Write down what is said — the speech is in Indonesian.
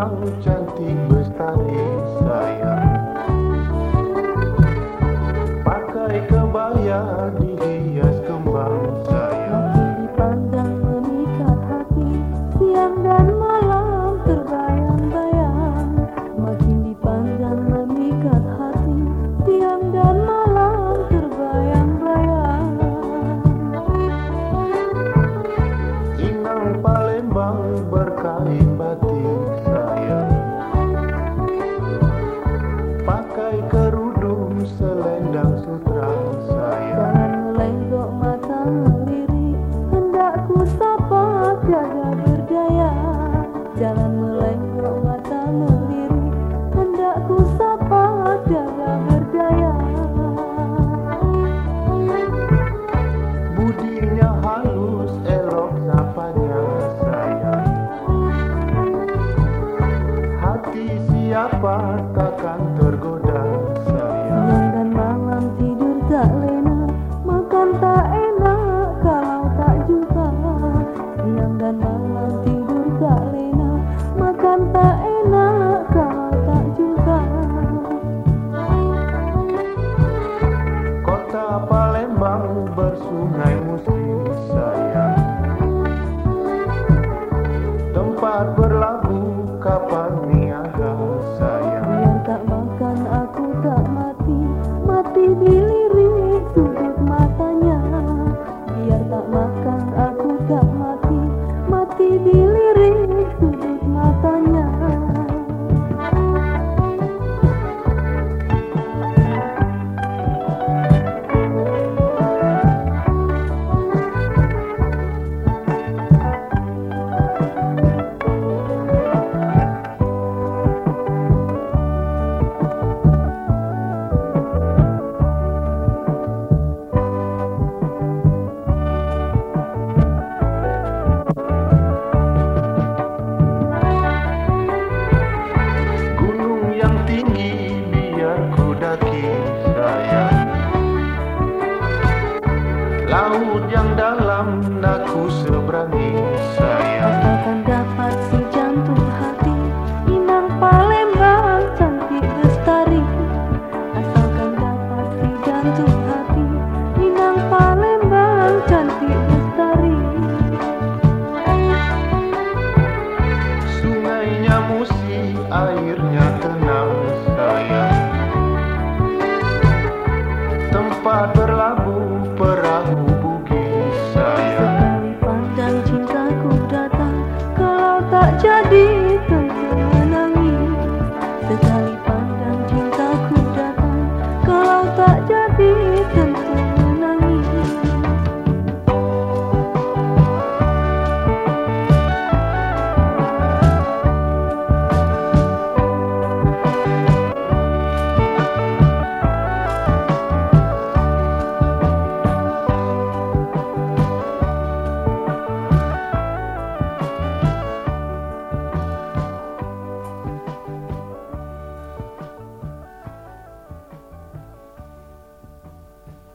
Palembang cantik bestari sayang. Pakai kebaya dihias kembang sayang. Dipandang memikat hati Siang dan malam terbayang-bayang. Makin dipandang memikat hati Siang dan malam terbayang-bayang. Inang Palembang berkain batik Makan aku tak mati. Mati dilirik Laut yang dalam nak ku seberangi sayang. Asalkan dapat si jantung hati Inang Palembang cantik bestari Asalkan dapat si jantung hati Inang Palembang cantik bestari Sungainya musi airnya tenang sayang. Tempat berlabuh perahu